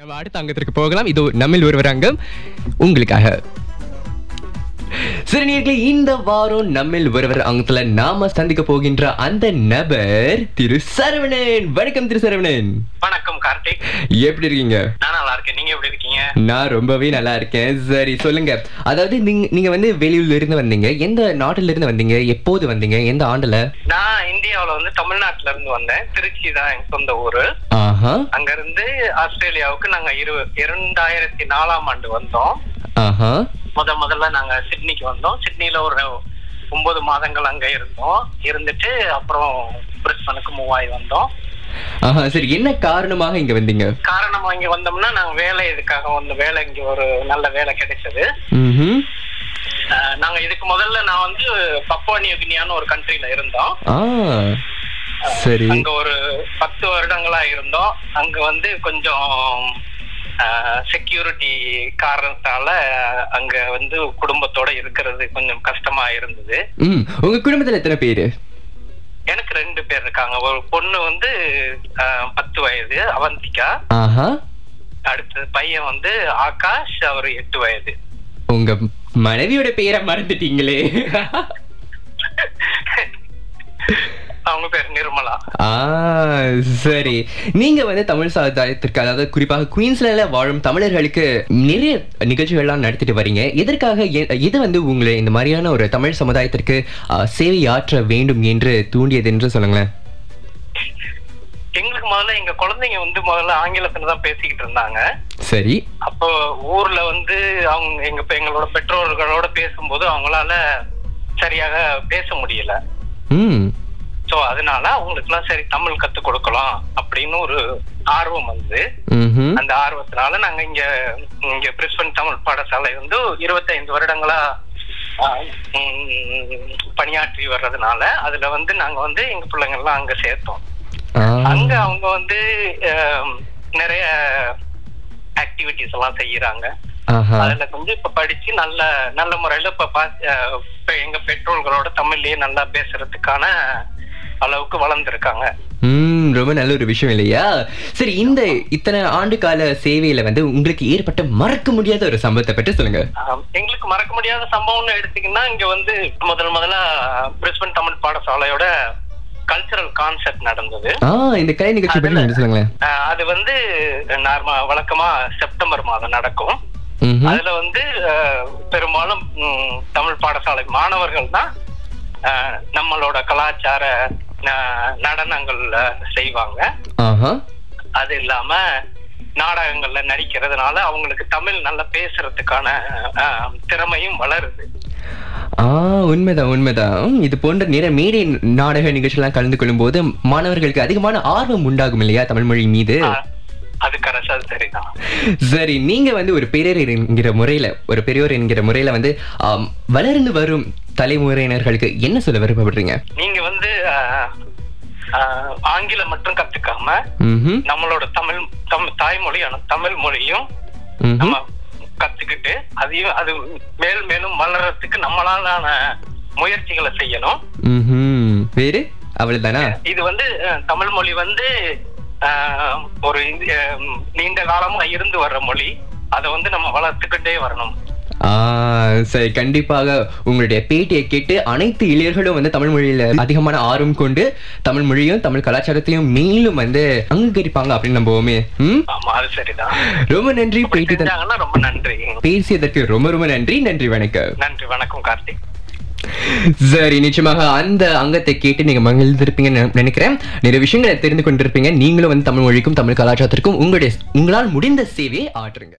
நம்ம அடுத்த அங்கத்திற்கு போகலாம். இது நம்மில் ஒருவர் அங்கம் உங்களுக்காக. சரி நேர்களே இந்த வாரம் நம்மில் ஒருவர் அங்கத்துல நாம சந்திக்க போகின்ற அந்த நபர் திரு சரவணன். வணக்கம் திரு சரவணன். வணக்கம் கார்த்திக். எப்படி இருக்கீங்க? இருக்கேன் நீங்க எப்படி இருக்கீங்க? நான் ரொம்பவே நல்லா இருக்கேன் சரி சொல்லுங்க. அதாவது நீங்க நீங்க வந்து வெளியூர்ல இருந்து வந்தீங்க. எந்த நாட்டுல இருந்து வந்தீங்க? எப்போது வந்தீங்க? எந்த ஆண்டுல? நான் இந்தியாவுல வந்து தமிழ்நாட்டுல இருந்து வந்தேன். திருச்சி தான் எங்க சொந்த ஊரு. அங்க இருந்து ஆஸ்திரேலியாவுக்கு நாங்க இரு இரண்டாயிரத்தி நாலாம் ஆண்டு வந்தோம். முத முதல்ல நாங்க சிட்னிக்கு வந்தோம். சிட்னில ஒரு ஒன்பது மாதங்கள் அங்க இருந்தோம். இருந்துட்டு அப்புறம் பிரிஸ்பனுக்கு மூவ் ஆகி வந்தோம். ஆஹா சரி என்ன காரணமாக இங்க வந்தீங்க? காரணம் இங்க வந்தோம்னா நாங்க வேலை இதுக்காக வந்த வேலை இங்க ஒரு நல்ல வேலை கிடைச்சது. நாங்க இதுக்கு முதல்ல நான் வந்து பப்புவா நியூகினியான்னு ஒரு கண்ட்ரில இருந்தோம். சரி. அங்க ஒரு பத்து வருடங்களா இருந்தோம். அங்க வந்து கொஞ்சம் செக்யூரிட்டி காரணத்தால அங்க வந்து குடும்பத்தோட இருக்கிறது கொஞ்சம் கஷ்டமா இருந்தது. உங்க குடும்பத்துல எத்தனை பேரு? எனக்கு ரெண்டு பேர் இருக்காங்க. ஒரு பொண்ணு வந்து பத்து வயது அவந்திகா. அடுத்தது பையன் வந்து ஆகாஷ் அவர் எட்டு வயது. உங்க மனைவியோட பேரை மறந்துட்டீங்களே. அவங்க பேர் நிர்மலா. சரி. நீங்க வந்து தமிழ் சமுதாயத்திற்கு அதாவது குறிப்பாக குயின்ஸ்லாண்ட்ல வாழும் தமிழர்களுக்கு நிறைய நிகழ்ச்சிகள்லாம் நடத்திட்டு வரீங்க. எதற்காக எது வந்து உங்களை இந்த மாதிரியான ஒரு தமிழ் சமுதாயத்திற்கு சேவை ஆற்ற வேண்டும் என்று தூண்டியது என்று சொல்லுங்களேன். எங்களுக்கு முதல்ல எங்க குழந்தைங்க வந்து முதல்ல ஆங்கிலத்துல தான் பேசிக்கிட்டு இருந்தாங்க. சரி. அப்போ ஊர்ல வந்து அவங்க எங்க எங்களோட பெற்றோர்களோட பேசும்போது அவங்களால சரியாக பேச முடியல. சோ அதனால அவங்களுக்குலாம் சரி தமிழ் கத்து கொடுக்கலாம் அப்படின்னு ஒரு ஆர்வம் வந்து. அந்த ஆர்வத்தினால நாங்க இங்க இங்க பிரிஸ்பன் தமிழ் பாடசாலை வந்து இருபத்தைந்து வருடங்களா பணியாற்றி வர்றதுனால அதுல வந்து நாங்க வந்து எங்க பிள்ளைங்க எல்லாம் அங்க சேர்த்தோம். அங்க அவங்க வந்து நிறைய ஆக்டிவிட்டிஸ் எல்லாம் செய்யறாங்க அதுல வந்து இப்ப படிச்சு நல்ல நல்ல முறையில இப்ப எங்க பெற்றோர்களோட தமிழ்லயே நல்லா பேசுறதுக்கான அளவுக்கு வளர்ந்துருக்காங்க. ம் ரொம்ப நல்ல ஒரு விஷயம் இல்லையா? சரி இந்த இத்தனை ஆண்டு கால சேவையில வந்து உங்களுக்கு ஏற்பட்ட மறக்க முடியாத ஒரு சம்பவத்தை பற்றி சொல்லுங்க. எங்களுக்கு மறக்க முடியாத சம்பவம்னு எடுத்தீங்கன்னா இங்க வந்து முதல் முதல்ல பிரிஸ்பன் தமிழ் பாடசாலையோட கல்ச்சரல் கான்செப்ட் நடந்தது. இந்த கலை நிகழ்ச்சி பற்றி சொல்லுங்களேன். அது வந்து நார்ம வழக்கமா செப்டம்பர் மாதம் நடக்கும். அதுல வந்து பெரும்பாலும் தமிழ் பாடசாலை மாணவர்கள் தான் நம்மளோட கலாச்சார நடனங்கள் அஹ், செய்வாங்க. அது இல்லாம நாடகங்கள்ல நடிக்கிறதுனால அவங்களுக்கு தமிழ் நல்லா பேசுறதுக்கான திறமையும் வளருது. உண்மைதான் உண்மைதான். இது போன்ற நிறைய மேடை நாடக நிகழ்ச்சியெல்லாம் கலந்து கொள்ளும் போது மாணவர்களுக்கு அதிகமான ஆர்வம் உண்டாகும் இல்லையா தமிழ் மொழி மீது? சரி நீங்க வந்து ஒரு பெரியர் என்கிற முறையில ஒரு பெரியோர் என்கிற முறையில வந்து வளர்ந்து வரும் தலைமுறையினர்களுக்கு என்ன சொல்ல விருப்பப்படுறீங்க நீங்க வந்து ஆங்கிலம் மட்டும் கத்துக்காம. நம்மளோட தமிழ் தமிழ் தாய்மொழியான தமிழ் மொழியும். நம்ம கத்துக்கிட்டு அதையும் அது மேல் மேலும் வளர்றதுக்கு நம்மளாலான முயற்சிகளை செய்யணும். வேறு அவ்வளவுதானா இது வந்து தமிழ் மொழி வந்து ஒரு நீண்ட காலமா இருந்து வர்ற மொழி அதை வந்து நம்ம வளர்த்துக்கிட்டே வரணும் சரி கண்டிப்பாக உங்களுடைய பேட்டியை கேட்டு அனைத்து இளைஞர்களும் வந்து தமிழ் மொழியில அதிகமான ஆர்வம் கொண்டு தமிழ் மொழியும் தமிழ் கலாச்சாரத்தையும் மேலும் வந்து அங்கீகரிப்பாங்க அப்படின்னு நம்புவோமே. ரொம்ப நன்றி பேட்டி ரொம்ப நன்றி. பேசியதற்கு ரொம்ப ரொம்ப நன்றி நன்றி வணக்கம். நன்றி வணக்கம் கார்த்திக். சரி நிச்சயமாக அந்த அங்கத்தை கேட்டு நீங்க மகிழ்ந்திருப்பீங்கன்னு நினை- நினைக்கிறேன். நிறைய விஷயங்களை தெரிந்து கொண்டிருப்பீங்க. நீங்களும் வந்து தமிழ் மொழிக்கும் தமிழ் கலாச்சாரத்திற்கும் உங்களுடைய உங்களால் முடிந்த சேவையை ஆற்றுங்க.